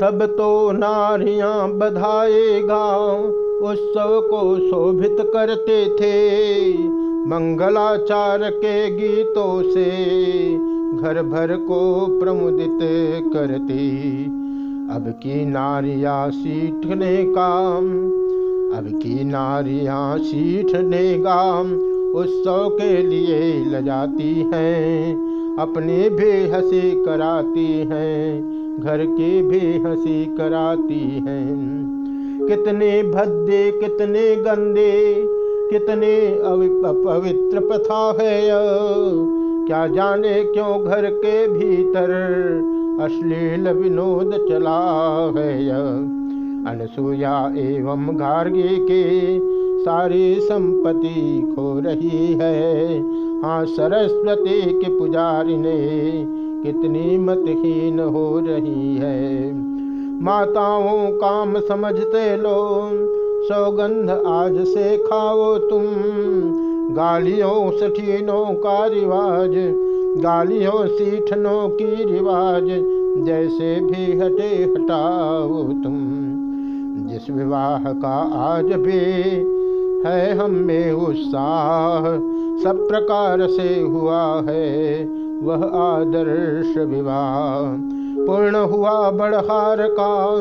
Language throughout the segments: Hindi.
तब तो नारियाँ बधाएगा, उत्सव को शोभित करते थे। मंगलाचार के गीतों से घर भर को प्रमुदित करती। अब की नारिया सीठने काम, अब की नारियाँ सीठने का उत्सव के लिए लजाती हैं, अपनी भी हँसी कराती हैं। घर की भी हँसी कराती हैं। कितने भद्दे, कितने गंदे, कितने पवित्र प्रथा है क्या जाने क्यों घर के भीतर अश्लील विनोद चला है अनसुया एवं गार्गी के सारी संपत्ति खो रही है। हाँ सरस्वती के पुजारी ने कितनी मतहीन हो रही है। माताओं काम समझते लो, सौगंध आज से खाओ तुम। गालियों सठीनों का रिवाज, गालियों सीठनों की रिवाज, जैसे भी हटे हटाओ तुम। जिस विवाह का आज भी है, हम में उत्साह सब प्रकार से हुआ है। वह आदर्श विवाह। पूर्ण हुआ बड़हार का।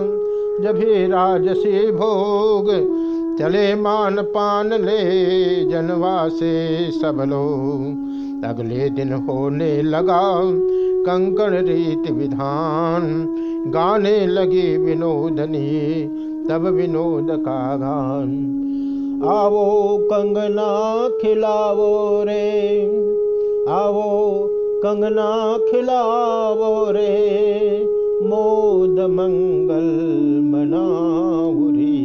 जब राजसी भोग, चले मान पान ले जनवा से सब लोग। अगले दिन होने लगा कंकण रीति विधान। गाने लगी विनोदनी, तब विनोद का गान। आवो कंगना खिलावो रे। आवो कंगना खिलावो रे, मोद मंगल मनाउरी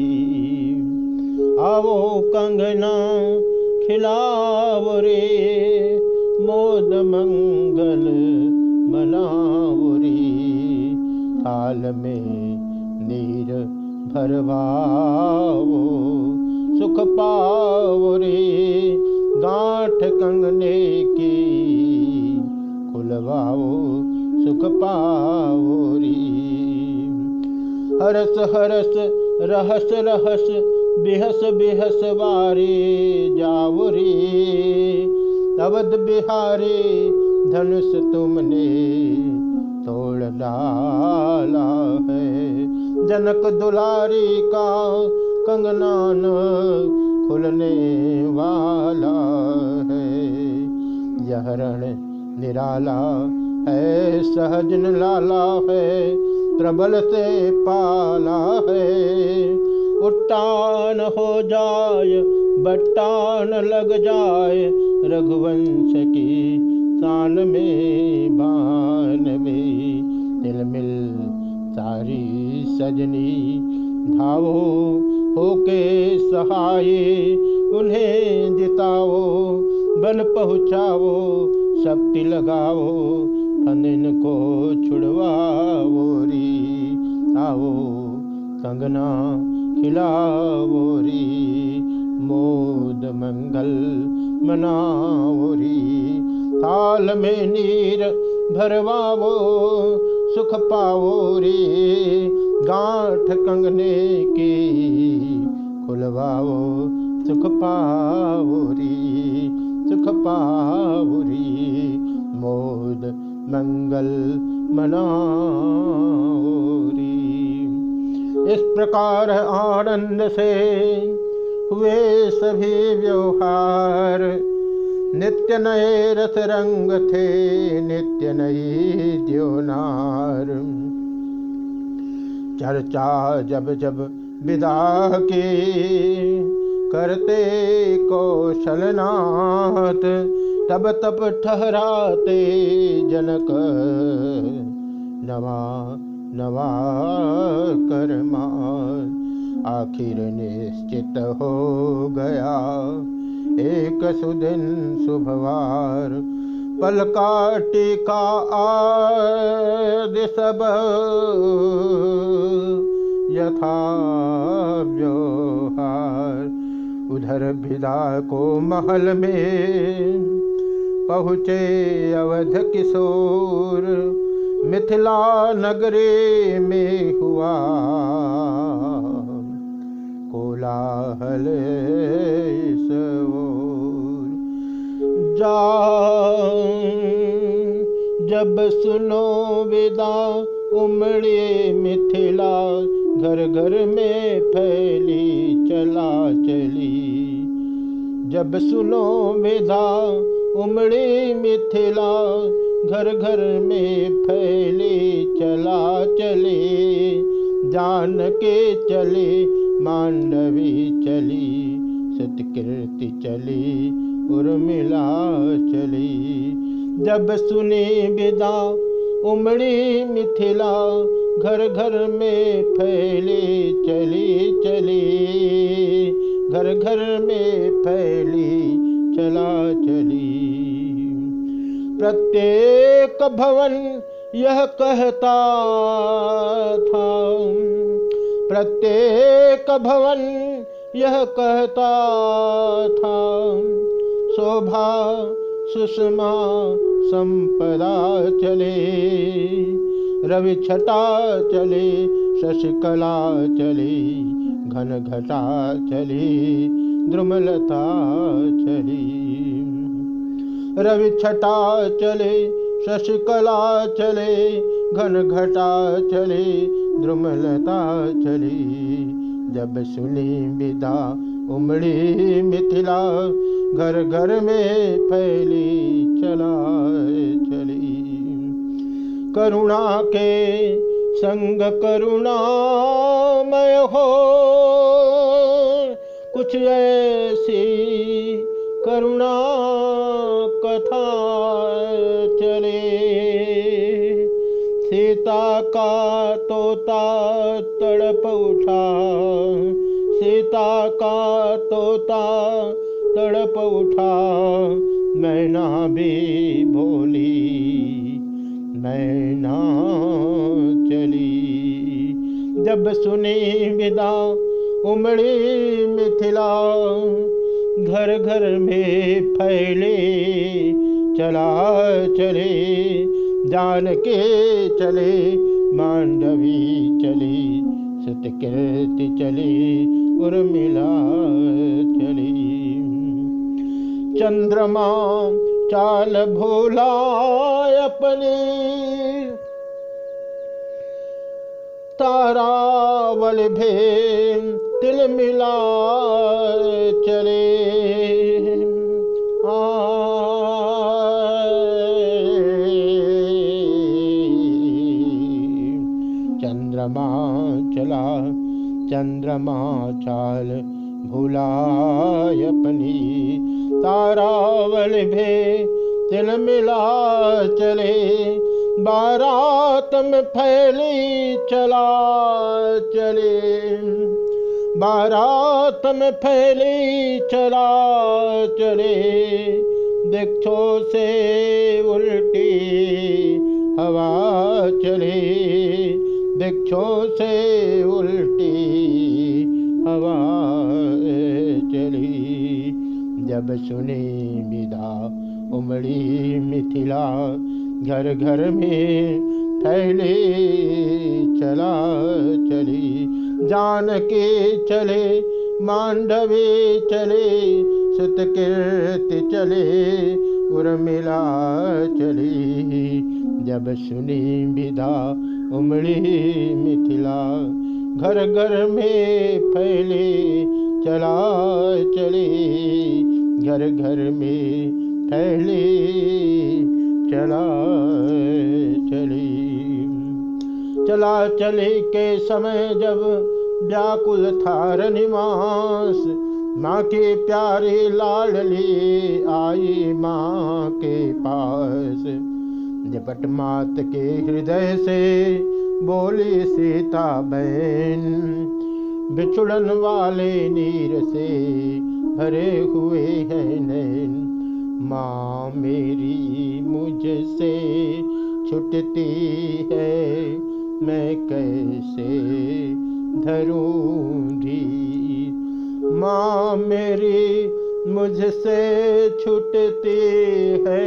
आवो कंगना खिलावो रे, मोद मंगल मनाउरी थाल में नीर भरवाओ, सुख पाओ रे। गांठ कंगने की खुलवाओ सुख पाओ रे। हरस हरस, रहस रहस, बिहस बिहस वारे जाओ रे। अवध बिहारे, धनुष तुमने तोड़ डाला है। जनक दुलारी का कंगनान खुलने वाला है। यह रण निराला है सहजन लाला है, प्रबल से पाला है। उट्टान हो जाए, बट्टान लग जाए, रघुवंश की शान में बान में। तिल मिल सारी सजनी धावो, होके सहाय, उन्हें जिताओ बल पहुँचाओ शक्ति लगाओ फंदिन को छुड़वाओ री। आओ, कंगना खिलाओ री। मोद मंगल मनाओ री। थाल में नीर भरवाओ, सुख पाओ रे। गांठ कंगने की खुलवाओ, सुख पाओ रे। सुख पाओ मोद मंगल मनाओ रे इस प्रकार आनंद से हुए सभी व्यवहार। नित्य नए रस रंग थे, नित्य नई द्योनार। चर्चा जब जब विदा के करते कौशलनाथ, तब तप ठहराते जनक। नवा नवा कर्मा, आखिर निश्चित हो गया। एक सुदिन शुभवार, पल का टीका आदि सब। यथा व्यवहार उधर भिदा को महल में पहुँचे अवध किशोर। मिथिला नगरे में हुआ कोलाहल जा जब सुनो विदा, उमड़े मिथिला घर घर में फैली, चला चली। जब सुनो विदा उमड़ी मिथिला घर घर में फैली, चला चली। जान के चले, मांडवी चली सतकृति चली, उर्मिला चली। जब सुने विदा, उमड़ी मिथिला घर घर में फैले, चली चली। घर घर में फैली, चला, चली। प्रत्येक भवन यह कहता था। प्रत्येक भवन यह कहता था। शोभा, सुषमा, संपदा चले। रवि छटा चले, शशिकला चली, घन घटा चली, द्रुमलता चली। रवि छटा चले, शशिकला चले, घन घटा चले, द्रुमलता चली। जब सुनी विदा उमड़ी मिथिला, घर घर में फैली चला चली। करुणा के संग करुणामय हो। कुछ ऐसी करुणा कथा चले। सीता का तोता तड़प उठा। सीता का तोता तड़प उठा। मैना भी भोली मैना चली। जब सुनी विदा, उमड़ी मिथिला, घर घर में फैले, चला चले जान के चले, मांडवी चली सतकृति चली, उर्मिला चली। चंद्रमा चाल भोला अपने। तारावल भे तिल मिला चले। आ चंद्रमा चला चंद्रमा चाल भुलाय अपनी तारावल भे तिल मिला चले, बारात में फैली चला चले। बारात में फैली चला चले दीक्षो से उल्टी हवा चले दीक्षो से उल्टी हवा चली। जब सुने विदा, उमड़ी मिथिला, घर घर में फैले चला चली। जान के चले, मांडवे चले, सतकीर्ति चले उर्मिला चली। जब सुनी विदा, उमड़ी मिथिला घर घर में फैले, चला चले। घर घर में फैले, चला चली। चला चले के समय जब व्याकुल था निवास माँ के प्यारे लाडली आई माँ के पास। जपट मात के हृदय से बोली सीता बहन बिछुड़न वाले नीर से भरे हुए हैं नैन माँ मेरी मुझसे छुटती है, मैं कैसे धरूँगी? माँ मेरी मुझसे छुटती है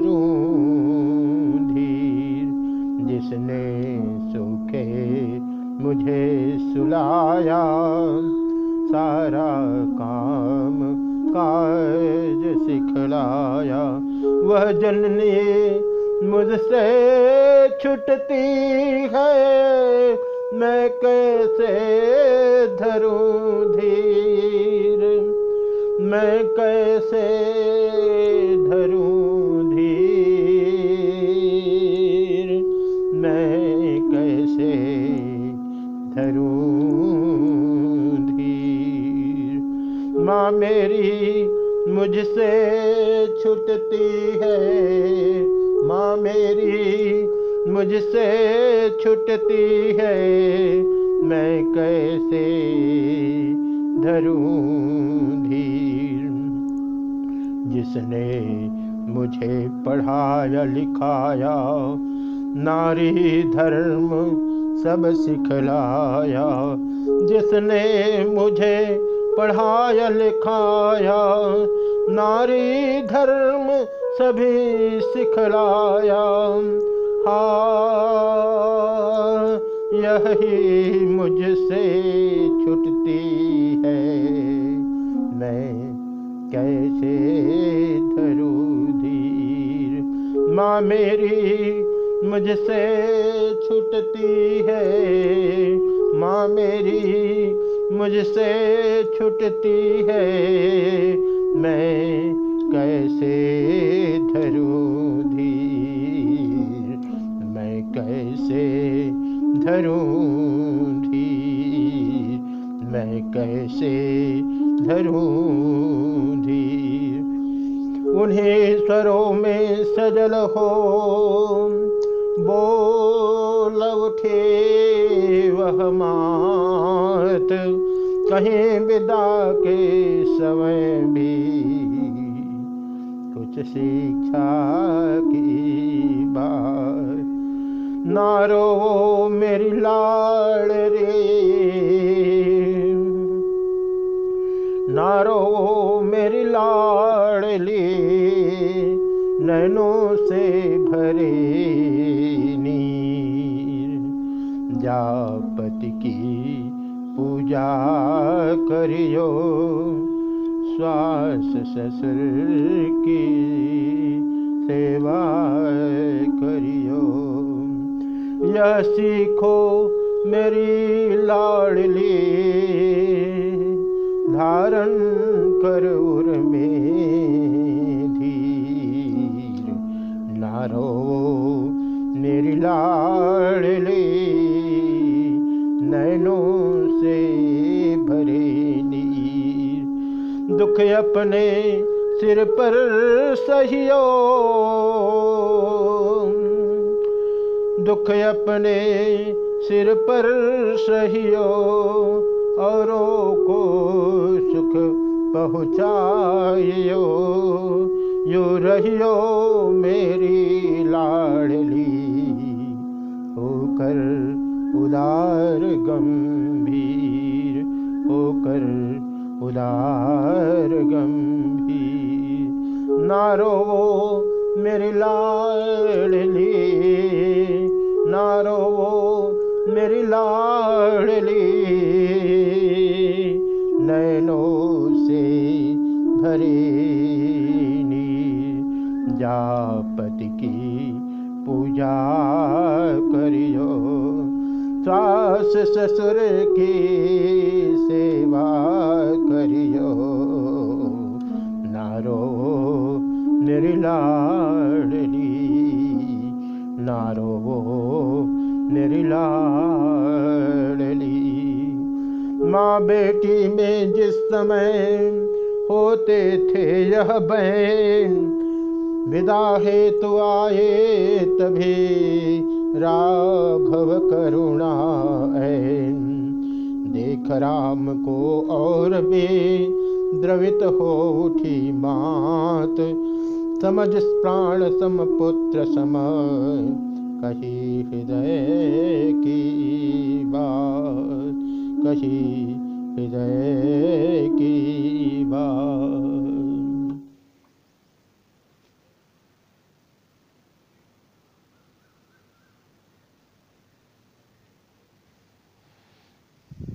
धरूं धीर, जिसने सूखे मुझे सुलाया। सारा काम काज सिखलाया। वह जननी मुझसे छुटती है। मैं कैसे धरूं धीर? मैं कैसे मुझसे छुटती है। माँ मेरी मुझसे छुटती है। मैं कैसे धरूं धीर? जिसने मुझे पढ़ाया, लिखाया, नारी धर्म सब सिखलाया। जिसने मुझे पढ़ाया, लिखाया नारी धर्म सभी सिखलाया। हा, यही मुझसे छुटती है। मैं कैसे धरूं धीर माँ मेरी मुझसे छुटती है। माँ मेरी मुझसे छुटती है। मैं कैसे धरूं धीर? मैं कैसे धरूं धीर? मैं कैसे धरूं धीर? उन्हें स्वरों में सजल हो, बोल उठे वह मात। कहीं विदा के समय भी। कुछ शिक्षा की बात। नारो मेरी लाड़ रे। नारो मेरी लाड़ली नैनों से भरे नीर। की पूजा करियो। श्वास ससुर की सेवा करियो। यह सीखो मेरी लाडली, धारण कर में धीर नारो मेरी लाडली दुख अपने सिर पर सहियो। दुख अपने सिर पर सहियो, औरों को सुख पहुँचाइयो। यो रहियो मेरी लाडली, होकर उदार गंभीर होकर उदार गंभीर, नारो मेरी लाडली नारो मेरी लाडली नैनों से भरे जापति की पूजा करियो, सास ससुर की सेवा लाडली। नारो मेरी लाडली। माँ बेटी में जिस समय होते थे यह बहन, विदा हे तो आए तभी राघव करुणा ऐन। देख राम को और भी द्रवित हो उठी मात समझ प्राण सम पुत्र सम कही हृदय की बात कही हृदय की बात।